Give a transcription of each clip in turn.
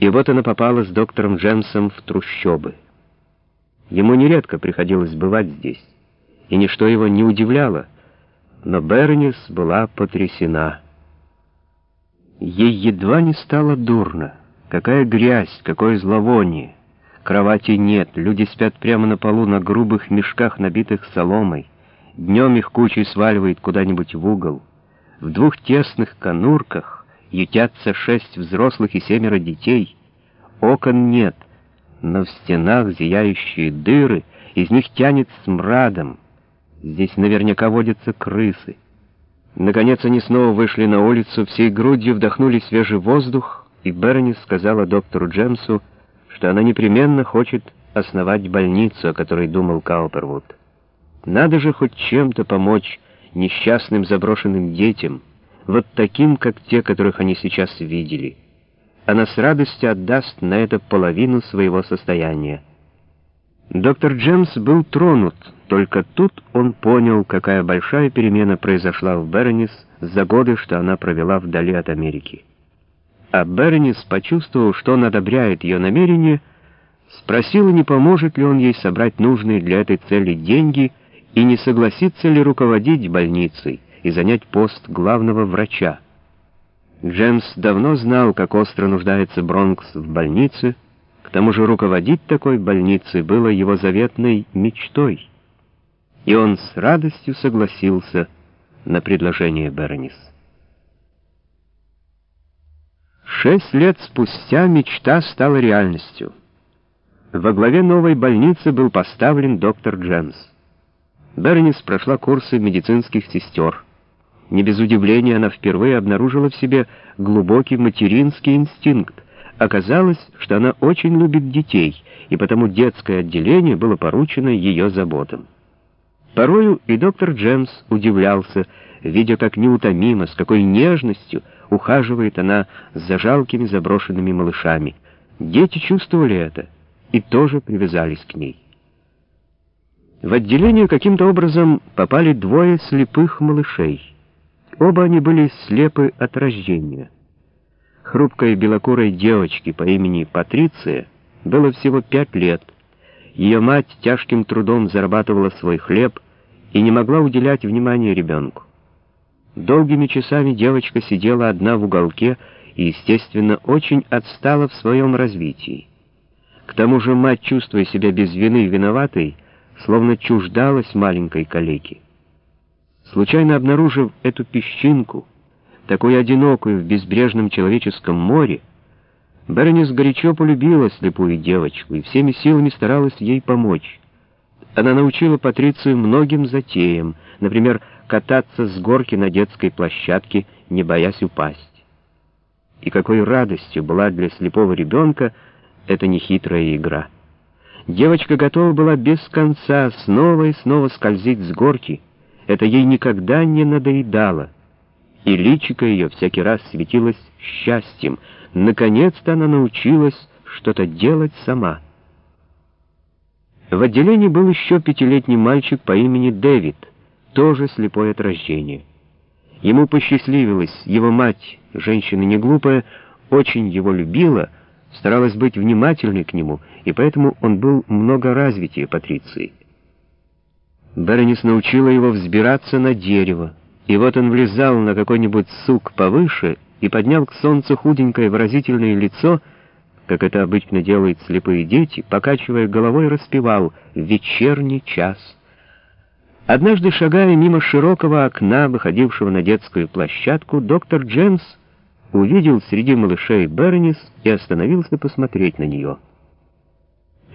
И вот она попала с доктором Джемсом в трущобы. Ему нередко приходилось бывать здесь, и ничто его не удивляло, но Бернис была потрясена. Ей едва не стало дурно. Какая грязь, какое зловоние. Кровати нет, люди спят прямо на полу на грубых мешках, набитых соломой. Днем их кучей сваливает куда-нибудь в угол. В двух тесных конурках ютятся шесть взрослых и семеро детей. Окон нет, но в стенах зияющие дыры, из них тянет смрадом. Здесь наверняка водятся крысы. Наконец они снова вышли на улицу, всей грудью вдохнули свежий воздух, и Бернис сказала доктору Джемсу, что она непременно хочет основать больницу, о которой думал Каупервуд. Надо же хоть чем-то помочь несчастным заброшенным детям, вот таким, как те, которых они сейчас видели. Она с радостью отдаст на это половину своего состояния. Доктор Джемс был тронут, только тут он понял, какая большая перемена произошла в Бернис за годы, что она провела вдали от Америки. А Бернис, почувствовав, что он одобряет ее намерение, спросил, не поможет ли он ей собрать нужные для этой цели деньги и не согласится ли руководить больницей и занять пост главного врача. Джемс давно знал, как остро нуждается Бронкс в больнице, к тому же руководить такой больницей было его заветной мечтой, и он с радостью согласился на предложение Бернис. Шесть лет спустя мечта стала реальностью. Во главе новой больницы был поставлен доктор Джемс. Бернис прошла курсы медицинских сестер. Не без удивления она впервые обнаружила в себе глубокий материнский инстинкт, Оказалось, что она очень любит детей, и потому детское отделение было поручено ее заботам. Порою и доктор Джемс удивлялся, видя, как неутомимо, с какой нежностью ухаживает она за жалкими заброшенными малышами. Дети чувствовали это и тоже привязались к ней. В отделение каким-то образом попали двое слепых малышей. Оба они были слепы от рождения хрупкой белокурой девочке по имени Патриция было всего пять лет. Ее мать тяжким трудом зарабатывала свой хлеб и не могла уделять внимания ребенку. Долгими часами девочка сидела одна в уголке и, естественно, очень отстала в своем развитии. К тому же мать, чувствуя себя без вины виноватой, словно чуждалась маленькой калеки. Случайно обнаружив эту песчинку, такую одинокую в безбрежном человеческом море, Бернис горячо полюбила слепую девочку и всеми силами старалась ей помочь. Она научила Патрицию многим затеям, например, кататься с горки на детской площадке, не боясь упасть. И какой радостью была для слепого ребенка эта нехитрая игра. Девочка готова была без конца снова и снова скользить с горки. Это ей никогда не надоедало и личико ее всякий раз светилось счастьем. Наконец-то она научилась что-то делать сама. В отделении был еще пятилетний мальчик по имени Дэвид, тоже слепой от рождения. Ему посчастливилось, его мать, женщина не глупая, очень его любила, старалась быть внимательной к нему, и поэтому он был много развитее Патриции. Беронис научила его взбираться на дерево, и вот он влезал на какой-нибудь сук повыше и поднял к солнцу худенькое выразительное лицо, как это обычно делают слепые дети, покачивая головой, распевал «Вечерний час». Однажды, шагая мимо широкого окна, выходившего на детскую площадку, доктор Джемс увидел среди малышей Бернис и остановился посмотреть на нее.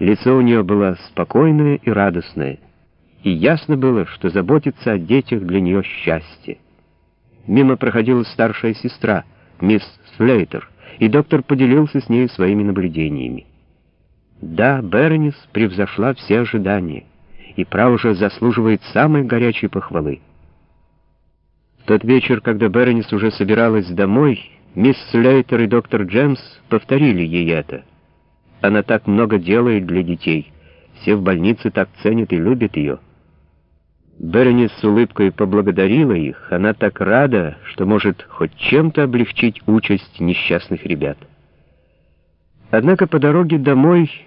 Лицо у нее было спокойное и радостное и ясно было, что заботиться о детях для нее счастье. Мимо проходила старшая сестра, мисс Слейтер, и доктор поделился с ней своими наблюдениями. Да, Бернис превзошла все ожидания, и право же заслуживает самой горячей похвалы. В тот вечер, когда Бернис уже собиралась домой, мисс Слейтер и доктор Джемс повторили ей это. Она так много делает для детей, все в больнице так ценят и любят ее. Берни с улыбкой поблагодарила их. Она так рада, что может хоть чем-то облегчить участь несчастных ребят. Однако по дороге домой